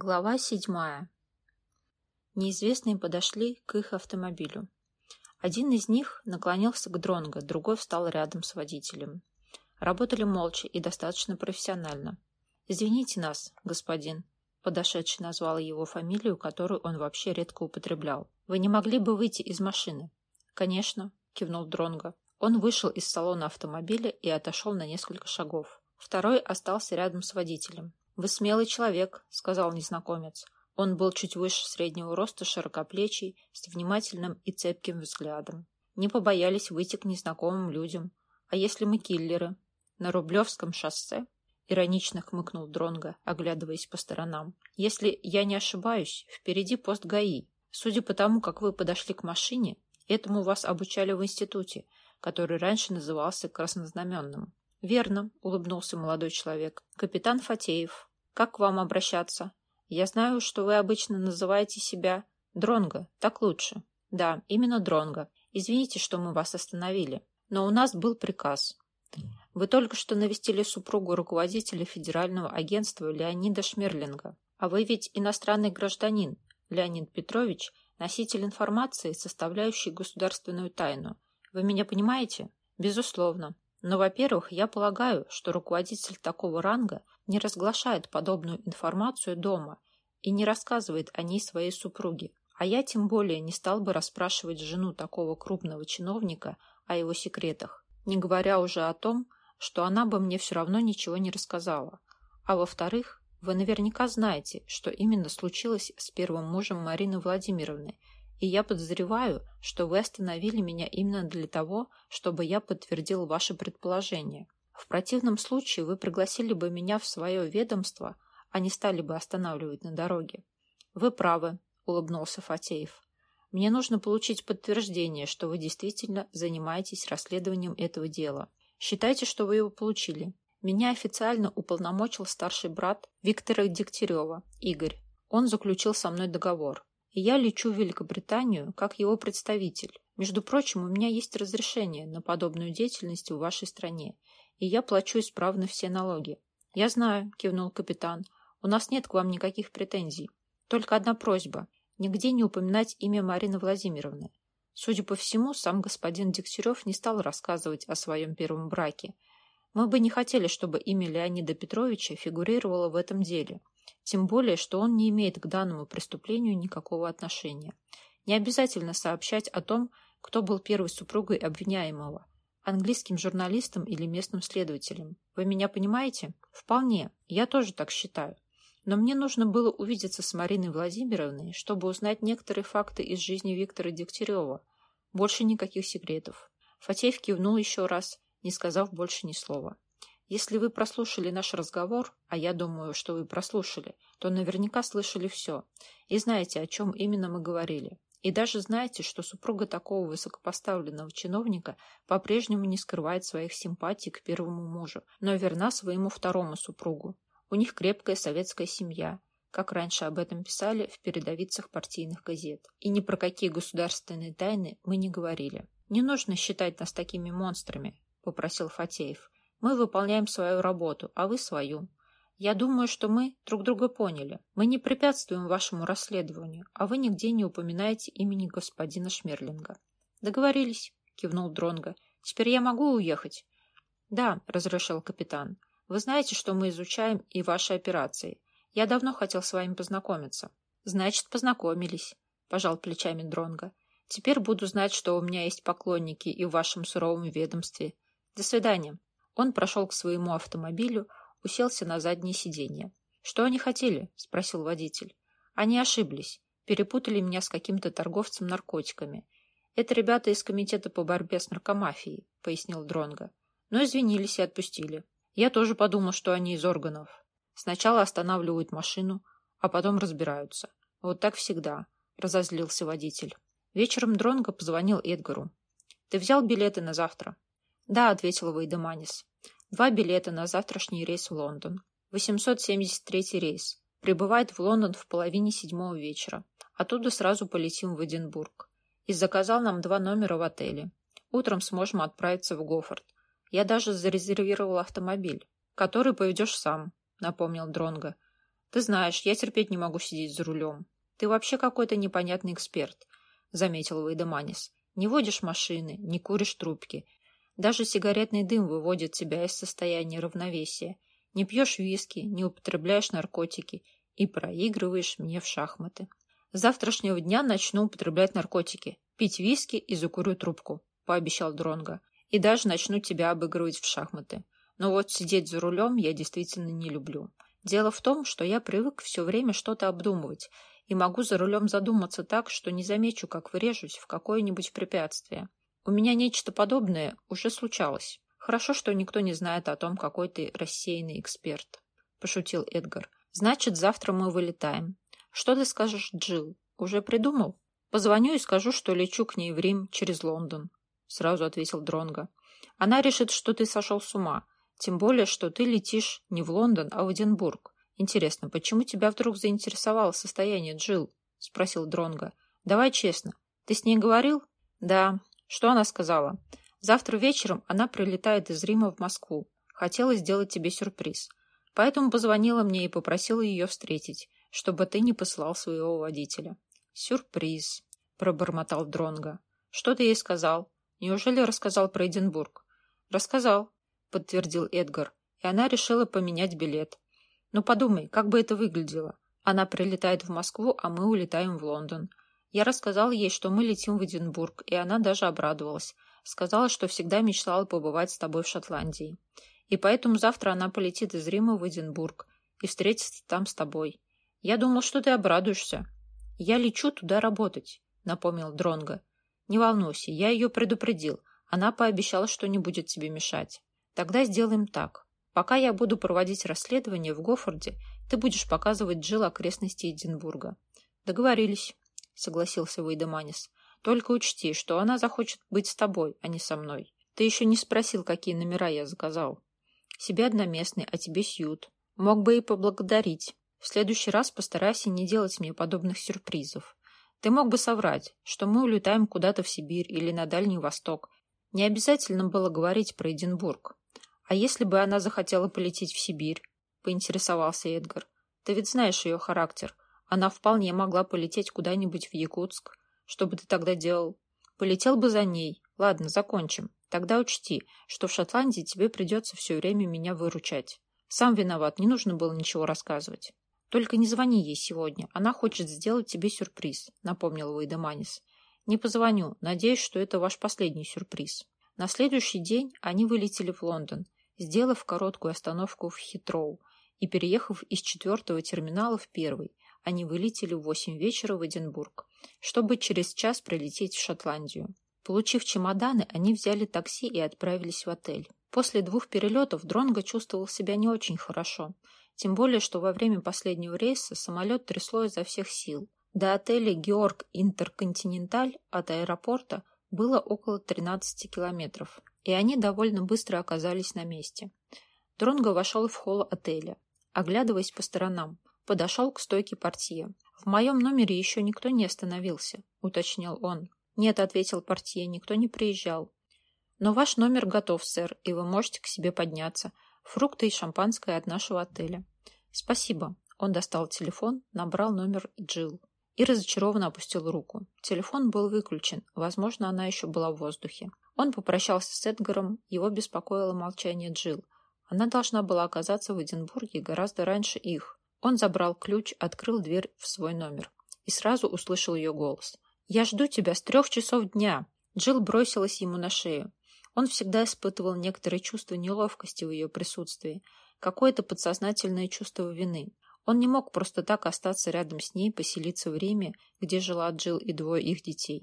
Глава седьмая. Неизвестные подошли к их автомобилю. Один из них наклонился к Дронго, другой встал рядом с водителем. Работали молча и достаточно профессионально. «Извините нас, господин», — подошедший назвал его фамилию, которую он вообще редко употреблял. «Вы не могли бы выйти из машины?» «Конечно», — кивнул Дронго. Он вышел из салона автомобиля и отошел на несколько шагов. Второй остался рядом с водителем. «Вы смелый человек», — сказал незнакомец. Он был чуть выше среднего роста, широкоплечий, с внимательным и цепким взглядом. Не побоялись выйти к незнакомым людям. «А если мы киллеры?» «На Рублевском шоссе?» Иронично хмыкнул Дронга, оглядываясь по сторонам. «Если я не ошибаюсь, впереди пост ГАИ. Судя по тому, как вы подошли к машине, этому вас обучали в институте, который раньше назывался Краснознаменным». «Верно», — улыбнулся молодой человек. «Капитан Фатеев, как к вам обращаться? Я знаю, что вы обычно называете себя Дронго. Так лучше. Да, именно Дронго. Извините, что мы вас остановили. Но у нас был приказ. Вы только что навестили супругу руководителя Федерального агентства Леонида Шмерлинга. А вы ведь иностранный гражданин, Леонид Петрович, носитель информации, составляющий государственную тайну. Вы меня понимаете? Безусловно. Но, во-первых, я полагаю, что руководитель такого ранга не разглашает подобную информацию дома и не рассказывает о ней своей супруге. А я тем более не стал бы расспрашивать жену такого крупного чиновника о его секретах, не говоря уже о том, что она бы мне все равно ничего не рассказала. А во-вторых, вы наверняка знаете, что именно случилось с первым мужем Марины Владимировны – и я подозреваю, что вы остановили меня именно для того, чтобы я подтвердил ваше предположение. В противном случае вы пригласили бы меня в свое ведомство, а не стали бы останавливать на дороге. Вы правы, улыбнулся Фатеев. Мне нужно получить подтверждение, что вы действительно занимаетесь расследованием этого дела. Считайте, что вы его получили. Меня официально уполномочил старший брат Виктора Дегтярева, Игорь. Он заключил со мной договор я лечу в Великобританию как его представитель. Между прочим, у меня есть разрешение на подобную деятельность в вашей стране, и я плачу исправно все налоги. Я знаю, кивнул капитан. У нас нет к вам никаких претензий. Только одна просьба. Нигде не упоминать имя Марины Владимировны. Судя по всему, сам господин Дегтярев не стал рассказывать о своем первом браке. Мы бы не хотели, чтобы имя Леонида Петровича фигурировало в этом деле. Тем более, что он не имеет к данному преступлению никакого отношения. Не обязательно сообщать о том, кто был первой супругой обвиняемого, английским журналистом или местным следователем. Вы меня понимаете? Вполне. Я тоже так считаю. Но мне нужно было увидеться с Мариной Владимировной, чтобы узнать некоторые факты из жизни Виктора Дегтярева. Больше никаких секретов. Фатеев кивнул еще раз, не сказав больше ни слова. Если вы прослушали наш разговор, а я думаю, что вы прослушали, то наверняка слышали все и знаете, о чем именно мы говорили. И даже знаете, что супруга такого высокопоставленного чиновника по-прежнему не скрывает своих симпатий к первому мужу, но верна своему второму супругу. У них крепкая советская семья, как раньше об этом писали в передовицах партийных газет. И ни про какие государственные тайны мы не говорили. «Не нужно считать нас такими монстрами», — попросил Фатеев. Мы выполняем свою работу, а вы свою. Я думаю, что мы друг друга поняли. Мы не препятствуем вашему расследованию, а вы нигде не упоминаете имени господина Шмерлинга. Договорились, кивнул Дронга. Теперь я могу уехать? Да, разрешил капитан. Вы знаете, что мы изучаем и ваши операции. Я давно хотел с вами познакомиться. Значит, познакомились, пожал плечами Дронга. Теперь буду знать, что у меня есть поклонники и в вашем суровом ведомстве. До свидания. Он прошел к своему автомобилю, уселся на заднее сиденье. «Что они хотели?» – спросил водитель. «Они ошиблись. Перепутали меня с каким-то торговцем наркотиками. Это ребята из комитета по борьбе с наркомафией», – пояснил Дронга. Но извинились и отпустили. Я тоже подумал, что они из органов. Сначала останавливают машину, а потом разбираются. Вот так всегда, – разозлился водитель. Вечером Дронго позвонил Эдгару. «Ты взял билеты на завтра?» «Да», — ответил Вейдеманис. «Два билета на завтрашний рейс в Лондон. 873 рейс. Прибывает в Лондон в половине седьмого вечера. Оттуда сразу полетим в Эдинбург. И заказал нам два номера в отеле. Утром сможем отправиться в Гофорд. Я даже зарезервировал автомобиль, который поведешь сам», — напомнил Дронго. Ты знаешь, я терпеть не могу сидеть за рулем. Ты вообще какой-то непонятный эксперт, заметил Вейдеманис. Не водишь машины, не куришь трубки. Даже сигаретный дым выводит тебя из состояния равновесия. Не пьешь виски, не употребляешь наркотики и проигрываешь мне в шахматы. С завтрашнего дня начну употреблять наркотики, пить виски и закурю трубку, пообещал Дронго. И даже начну тебя обыгрывать в шахматы. Но вот сидеть за рулем я действительно не люблю. Дело в том, что я привык все время что-то обдумывать и могу за рулем задуматься так, что не замечу, как врежусь в какое-нибудь препятствие. У меня нечто подобное уже случалось. Хорошо, что никто не знает о том, какой ты рассеянный эксперт, пошутил Эдгар. Значит, завтра мы вылетаем. Что ты скажешь, Джилл? Уже придумал? Позвоню и скажу, что лечу к ней в Рим через Лондон, сразу ответил Дронго. Она решит, что ты сошел с ума, тем более, что ты летишь не в Лондон, а в Эдинбург. Интересно, почему тебя вдруг заинтересовало состояние Джилл? спросил Дронго. Давай честно. Ты с ней говорил? Да. Что она сказала? Завтра вечером она прилетает из Рима в Москву. Хотела сделать тебе сюрприз. Поэтому позвонила мне и попросила ее встретить, чтобы ты не послал своего водителя. Сюрприз, пробормотал Дронго. Что ты ей сказал? Неужели рассказал про Эдинбург? Рассказал, подтвердил Эдгар. И она решила поменять билет. Ну подумай, как бы это выглядело. Она прилетает в Москву, а мы улетаем в Лондон. Я рассказал ей, что мы летим в Эдинбург, и она даже обрадовалась. Сказала, что всегда мечтала побывать с тобой в Шотландии. И поэтому завтра она полетит из Рима в Эдинбург и встретится там с тобой. Я думал, что ты обрадуешься. Я лечу туда работать, напомнил Дронго. Не волнуйся, я ее предупредил. Она пообещала, что не будет тебе мешать. Тогда сделаем так. Пока я буду проводить расследование в Гофорде, ты будешь показывать Джилл окрестности Эдинбурга. Договорились, согласился Вейдеманис. Только учти, что она захочет быть с тобой, а не со мной. Ты еще не спросил, какие номера я заказал. Себе одноместный, а тебе сьют. Мог бы и поблагодарить. В следующий раз постарайся не делать мне подобных сюрпризов. Ты мог бы соврать, что мы улетаем куда-то в Сибирь или на Дальний Восток. Не обязательно было говорить про Эдинбург. А если бы она захотела полететь в Сибирь? Поинтересовался Эдгар. Ты ведь знаешь ее характер. Она вполне могла полететь куда-нибудь в Якутск. Что бы ты тогда делал? Полетел бы за ней. Ладно, закончим. Тогда учти, что в Шотландии тебе придется все время меня выручать. Сам виноват, не нужно было ничего рассказывать. Только не звони ей сегодня. Она хочет сделать тебе сюрприз, напомнил Вейдеманис. Не позвоню. Надеюсь, что это ваш последний сюрприз. На следующий день они вылетели в Лондон, сделав короткую остановку в Хитроу и переехав из четвертого терминала в первый, они вылетели в восемь вечера в Эдинбург, чтобы через час прилететь в Шотландию. Получив чемоданы, они взяли такси и отправились в отель. После двух перелетов Дронго чувствовал себя не очень хорошо, тем более, что во время последнего рейса самолет трясло изо всех сил. До отеля «Георг Интерконтиненталь» от аэропорта было около 13 километров, и они довольно быстро оказались на месте. Дронго вошел в холл отеля, оглядываясь по сторонам, подошел к стойке портье. «В моем номере еще никто не остановился», — уточнил он. «Нет», — ответил портье, — «никто не приезжал». «Но ваш номер готов, сэр, и вы можете к себе подняться. Фрукты и шампанское от нашего отеля». «Спасибо». Он достал телефон, набрал номер Джилл и разочарованно опустил руку. Телефон был выключен, возможно, она еще была в воздухе. Он попрощался с Эдгаром, его беспокоило молчание Джилл. Она должна была оказаться в Эдинбурге гораздо раньше их. Он забрал ключ, открыл дверь в свой номер и сразу услышал ее голос. «Я жду тебя с трех часов дня!» Джилл бросилась ему на шею. Он всегда испытывал некоторое чувство неловкости в ее присутствии, какое-то подсознательное чувство вины. Он не мог просто так остаться рядом с ней, поселиться в Риме, где жила Джилл и двое их детей.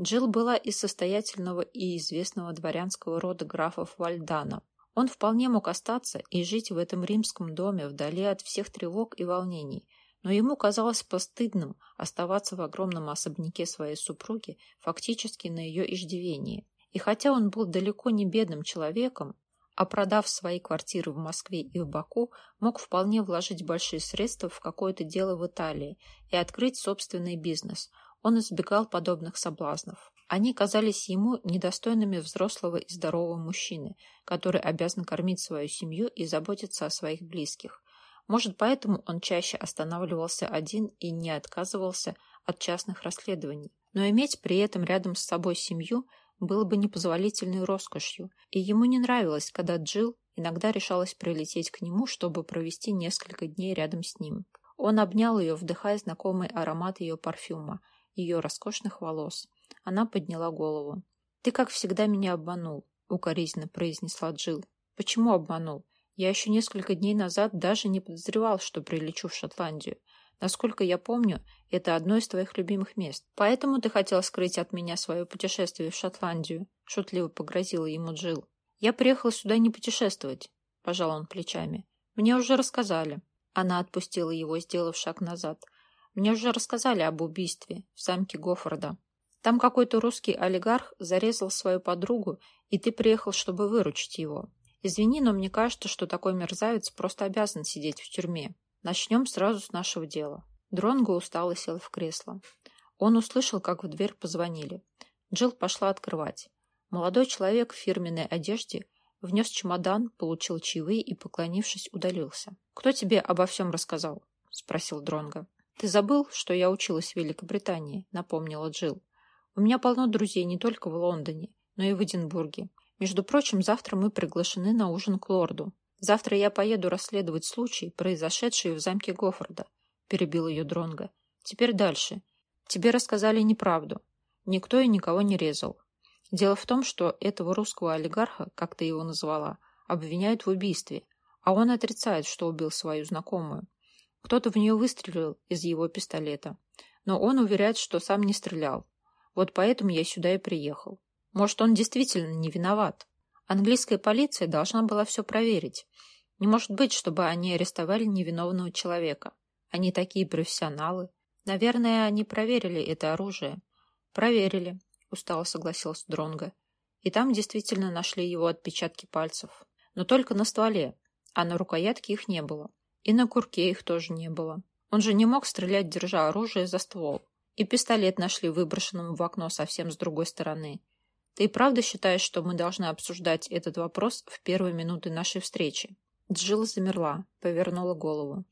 Джилл была из состоятельного и известного дворянского рода графов Вальдана. Он вполне мог остаться и жить в этом римском доме вдали от всех тревог и волнений – но ему казалось постыдным оставаться в огромном особняке своей супруги фактически на ее иждивении. И хотя он был далеко не бедным человеком, а продав свои квартиры в Москве и в Баку, мог вполне вложить большие средства в какое-то дело в Италии и открыть собственный бизнес, он избегал подобных соблазнов. Они казались ему недостойными взрослого и здорового мужчины, который обязан кормить свою семью и заботиться о своих близких. Может, поэтому он чаще останавливался один и не отказывался от частных расследований. Но иметь при этом рядом с собой семью было бы непозволительной роскошью, и ему не нравилось, когда Джилл иногда решалась прилететь к нему, чтобы провести несколько дней рядом с ним. Он обнял ее, вдыхая знакомый аромат ее парфюма, ее роскошных волос. Она подняла голову. «Ты, как всегда, меня обманул», — укоризненно произнесла Джилл. «Почему обманул? Я еще несколько дней назад даже не подозревал, что прилечу в Шотландию. Насколько я помню, это одно из твоих любимых мест. Поэтому ты хотел скрыть от меня свое путешествие в Шотландию», — шутливо погрозила ему Джилл. «Я приехала сюда не путешествовать», — пожал он плечами. «Мне уже рассказали». Она отпустила его, сделав шаг назад. «Мне уже рассказали об убийстве в замке Гофорда. Там какой-то русский олигарх зарезал свою подругу, и ты приехал, чтобы выручить его. Извини, но мне кажется, что такой мерзавец просто обязан сидеть в тюрьме. Начнем сразу с нашего дела. Дронго устало сел в кресло. Он услышал, как в дверь позвонили. Джилл пошла открывать. Молодой человек в фирменной одежде внес чемодан, получил чаевые и, поклонившись, удалился. «Кто тебе обо всем рассказал?» — спросил Дронго. «Ты забыл, что я училась в Великобритании?» — напомнила Джилл. «У меня полно друзей не только в Лондоне, но и в Эдинбурге. Между прочим, завтра мы приглашены на ужин к лорду. Завтра я поеду расследовать случай, произошедший в замке Гофорда, перебил ее Дронга. Теперь дальше. Тебе рассказали неправду. Никто и никого не резал. Дело в том, что этого русского олигарха, как ты его назвала, обвиняют в убийстве, а он отрицает, что убил свою знакомую. Кто-то в нее выстрелил из его пистолета, но он уверяет, что сам не стрелял. Вот поэтому я сюда и приехал. Может, он действительно не виноват. Английская полиция должна была все проверить. Не может быть, чтобы они арестовали невиновного человека. Они такие профессионалы. Наверное, они проверили это оружие. Проверили, устало согласился Дронго. И там действительно нашли его отпечатки пальцев. Но только на стволе, а на рукоятке их не было. И на курке их тоже не было. Он же не мог стрелять, держа оружие за ствол. И пистолет нашли выброшенным в окно совсем с другой стороны. Ты и правда считаешь, что мы должны обсуждать этот вопрос в первые минуты нашей встречи? Джилл замерла, повернула голову.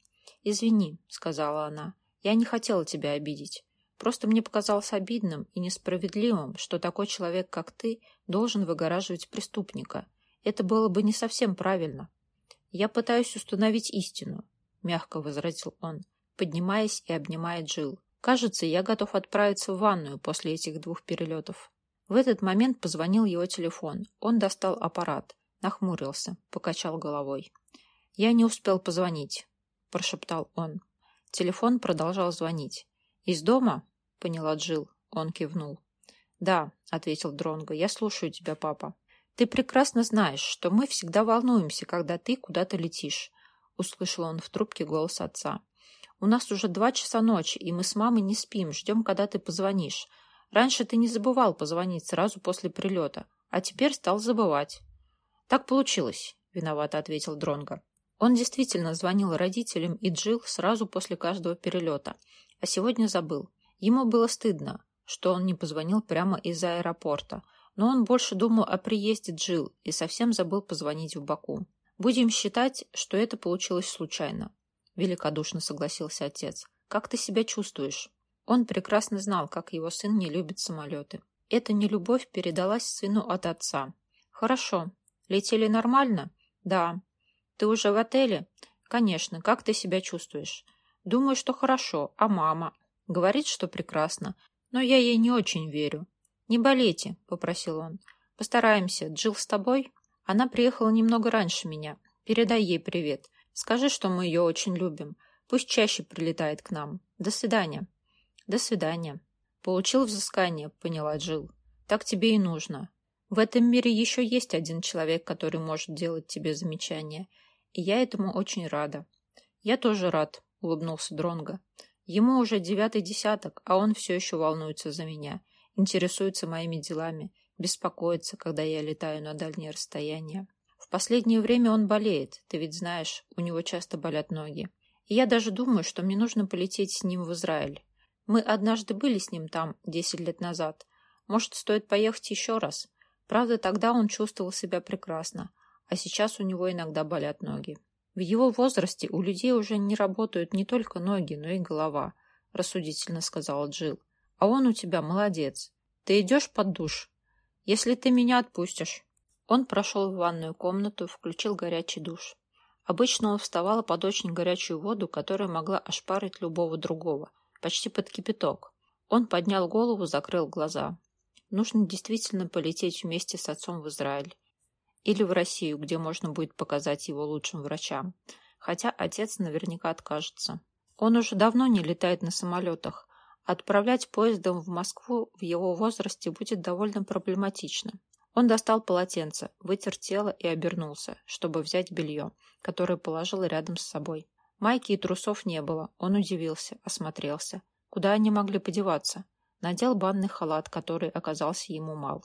«Извини», — сказала она, — «я не хотела тебя обидеть. Просто мне показалось обидным и несправедливым, что такой человек, как ты, должен выгораживать преступника. Это было бы не совсем правильно». «Я пытаюсь установить истину», — мягко возразил он, поднимаясь и обнимая Джилл. «Кажется, я готов отправиться в ванную после этих двух перелетов». В этот момент позвонил его телефон. Он достал аппарат, нахмурился, покачал головой. «Я не успел позвонить», – прошептал он. Телефон продолжал звонить. «Из дома?» – поняла Джил. Он кивнул. «Да», – ответил Дронго. «Я слушаю тебя, папа». «Ты прекрасно знаешь, что мы всегда волнуемся, когда ты куда-то летишь», – услышал он в трубке голос отца. «У нас уже два часа ночи, и мы с мамой не спим, ждем, когда ты позвонишь. Раньше ты не забывал позвонить сразу после прилета, а теперь стал забывать. Так получилось, виновато ответил Дронго. Он действительно звонил родителям и Джил сразу после каждого перелета, а сегодня забыл. Ему было стыдно, что он не позвонил прямо из аэропорта, но он больше думал о приезде Джил и совсем забыл позвонить в Баку. Будем считать, что это получилось случайно, великодушно согласился отец. Как ты себя чувствуешь? Он прекрасно знал, как его сын не любит самолеты. Эта нелюбовь передалась сыну от отца. «Хорошо. Летели нормально?» «Да». «Ты уже в отеле?» «Конечно. Как ты себя чувствуешь?» «Думаю, что хорошо. А мама?» «Говорит, что прекрасно. Но я ей не очень верю». «Не болейте», — попросил он. «Постараемся. Джилл с тобой?» Она приехала немного раньше меня. Передай ей привет. Скажи, что мы ее очень любим. Пусть чаще прилетает к нам. До свидания. До свидания. Получил взыскание, поняла Джил. Так тебе и нужно. В этом мире еще есть один человек, который может делать тебе замечания, и я этому очень рада. Я тоже рад, улыбнулся Дронго. Ему уже девятый десяток, а он все еще волнуется за меня, интересуется моими делами, беспокоится, когда я летаю на дальние расстояния. Последнее время он болеет, ты ведь знаешь, у него часто болят ноги. И я даже думаю, что мне нужно полететь с ним в Израиль. Мы однажды были с ним там, десять лет назад. Может, стоит поехать еще раз? Правда, тогда он чувствовал себя прекрасно, а сейчас у него иногда болят ноги. В его возрасте у людей уже не работают не только ноги, но и голова, рассудительно сказала Джилл. А он у тебя молодец. Ты идешь под душ? Если ты меня отпустишь. Он прошел в ванную комнату, включил горячий душ. Обычно он вставал под очень горячую воду, которая могла ошпарить любого другого, почти под кипяток. Он поднял голову, закрыл глаза. Нужно действительно полететь вместе с отцом в Израиль. Или в Россию, где можно будет показать его лучшим врачам. Хотя отец наверняка откажется. Он уже давно не летает на самолетах. Отправлять поездом в Москву в его возрасте будет довольно проблематично. Он достал полотенце, вытер тело и обернулся, чтобы взять белье, которое положил рядом с собой. Майки и трусов не было. Он удивился, осмотрелся. Куда они могли подеваться? Надел банный халат, который оказался ему мал.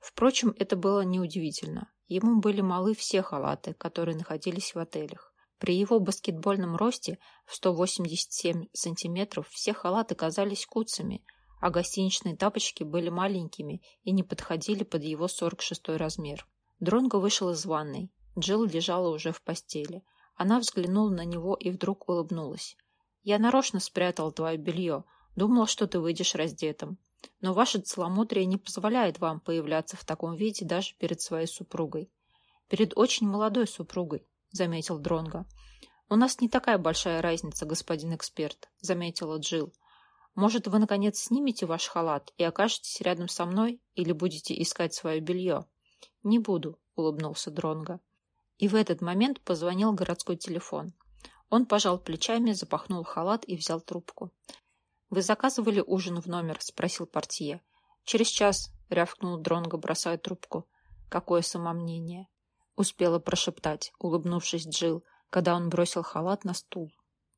Впрочем, это было неудивительно. Ему были малы все халаты, которые находились в отелях. При его баскетбольном росте в 187 сантиметров все халаты казались куцами, а гостиничные тапочки были маленькими и не подходили под его 46 размер. Дронго вышел из ванной. Джилл лежала уже в постели. Она взглянула на него и вдруг улыбнулась. «Я нарочно спрятал твое белье. Думала, что ты выйдешь раздетым. Но ваше целомудрие не позволяет вам появляться в таком виде даже перед своей супругой. Перед очень молодой супругой. — заметил Дронго. «У нас не такая большая разница, господин эксперт», — заметила Джилл. «Может, вы, наконец, снимете ваш халат и окажетесь рядом со мной или будете искать свое белье?» «Не буду», — улыбнулся Дронго. И в этот момент позвонил городской телефон. Он пожал плечами, запахнул халат и взял трубку. «Вы заказывали ужин в номер?» — спросил портье. «Через час», — рявкнул Дронго, бросая трубку. «Какое самомнение!» успела прошептать, улыбнувшись Джил, когда он бросил халат на стул.